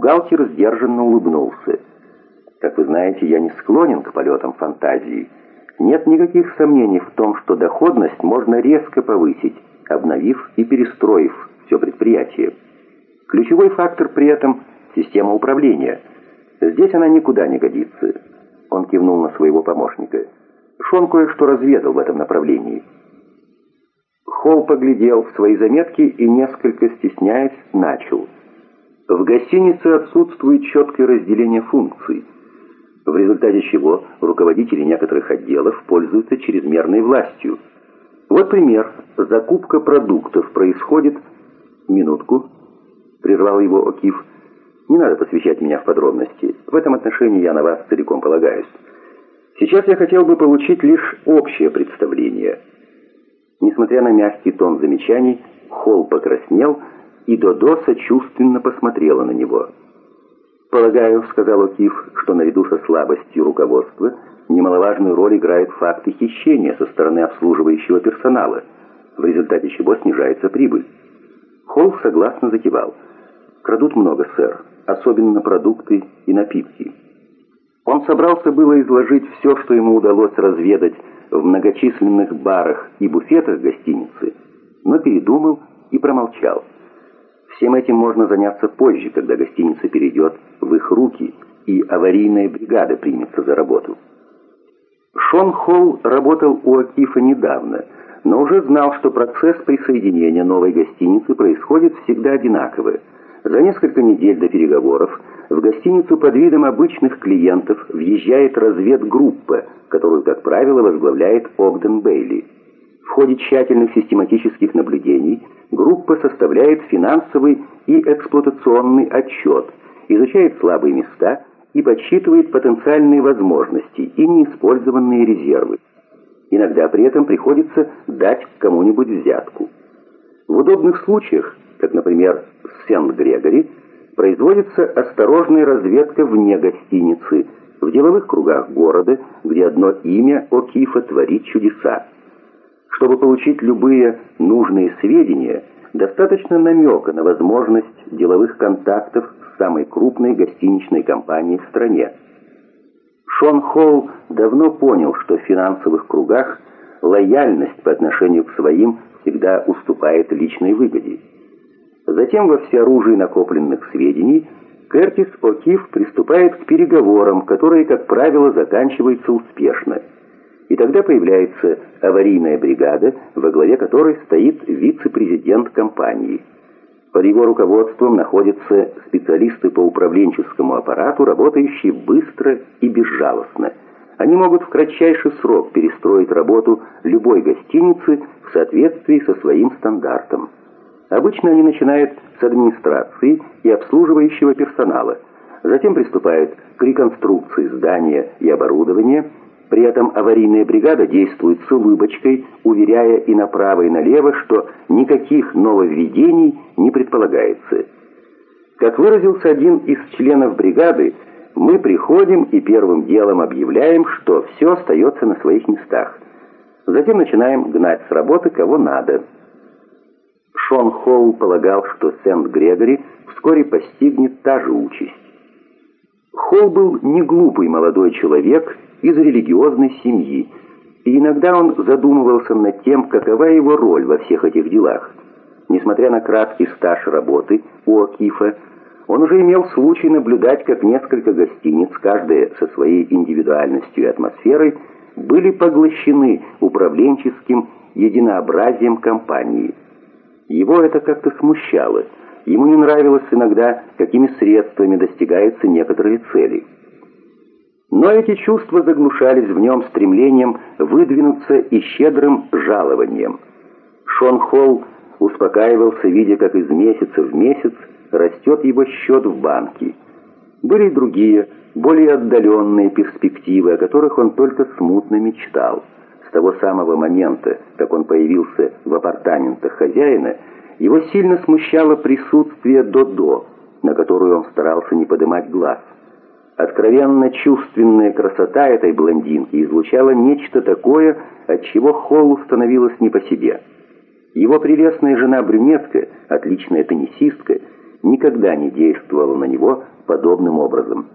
Бухгалтер сдержанно улыбнулся. Как вы знаете, я не склонен к полетам фантазии. Нет никаких сомнений в том, что доходность можно резко повысить, обновив и перестроив все предприятие. Ключевой фактор при этом – система управления. Здесь она никуда не годится. Он кивнул на своего помощника. Шон кое-что разведал в этом направлении. Холл поглядел в свои заметки и, несколько стесняясь, начал. В гостинице отсутствует четкое разделение функций, в результате чего руководители некоторых отделов пользуются чрезмерной властью. Вот пример. Закупка продуктов происходит... Минутку. Прервал его Окиф. Не надо посвящать меня в подробности. В этом отношении я на вас целиком полагаюсь. Сейчас я хотел бы получить лишь общее представление. Несмотря на мягкий тон замечаний, Холл покраснел, и Додо сочувственно посмотрела на него. «Полагаю, — сказал Окиф, — что наряду со слабостью руководства немаловажную роль играет факты хищения со стороны обслуживающего персонала, в результате чего снижается прибыль». Холл согласно закивал. «Крадут много, сэр, особенно продукты и напитки». Он собрался было изложить все, что ему удалось разведать в многочисленных барах и буфетах гостиницы, но передумал и промолчал. Всем этим можно заняться позже, когда гостиница перейдет в их руки, и аварийная бригада примется за работу. Шон Холл работал у Акифа недавно, но уже знал, что процесс присоединения новой гостиницы происходит всегда одинаково. За несколько недель до переговоров в гостиницу под видом обычных клиентов въезжает разведгруппа, которую, как правило, возглавляет Огден Бейли. В ходе тщательных систематических наблюдений группа составляет финансовый и эксплуатационный отчет, изучает слабые места и подсчитывает потенциальные возможности и неиспользованные резервы. Иногда при этом приходится дать кому-нибудь взятку. В удобных случаях, как, например, в Сент-Грегори, производится осторожная разведка вне гостиницы, в деловых кругах города, где одно имя О'Кифа творит чудеса. Чтобы получить любые нужные сведения, достаточно намека на возможность деловых контактов с самой крупной гостиничной компанией в стране. Шон Холл давно понял, что в финансовых кругах лояльность по отношению к своим всегда уступает личной выгоде. Затем во всеоружии накопленных сведений Кертис О'Кив приступает к переговорам, которые, как правило, заканчиваются успешно. И тогда появляется аварийная бригада, во главе которой стоит вице-президент компании. Под его руководством находятся специалисты по управленческому аппарату, работающие быстро и безжалостно. Они могут в кратчайший срок перестроить работу любой гостиницы в соответствии со своим стандартом. Обычно они начинают с администрации и обслуживающего персонала, затем приступают к реконструкции здания и оборудования, при этом аварийная бригада действует с улыбочкой, уверяя и направо, и налево, что никаких нововведений не предполагается. Как выразился один из членов бригады, мы приходим и первым делом объявляем, что все остается на своих местах. Затем начинаем гнать с работы кого надо. Шон Холл полагал, что Сент-Грегори вскоре постигнет та же участь. Холл был не глупый молодой человек из религиозной семьи, и иногда он задумывался над тем, какова его роль во всех этих делах. Несмотря на краткий стаж работы у Акифа, он уже имел случай наблюдать, как несколько гостиниц, каждая со своей индивидуальностью и атмосферой, были поглощены управленческим единообразием компании – его это как-то смущало. Ему не нравилось иногда, какими средствами достигаются некоторые цели. Но эти чувства заглушались в нем стремлением выдвинуться и щедрым жалованием. Шон Холл успокаивался, видя, как из месяца в месяц растет его счет в банке. Были и другие, более отдаленные перспективы, о которых он только смутно мечтал. С того самого момента, как он появился в апартаментах хозяина, его сильно смущало присутствие Додо, на которую он старался не поднимать глаз. Откровенно чувственная красота этой блондинки излучала нечто такое, от чего Холлу становилось не по себе. Его прелестная жена-брюнетка, отличная теннисистка, никогда не действовала на него подобным образом.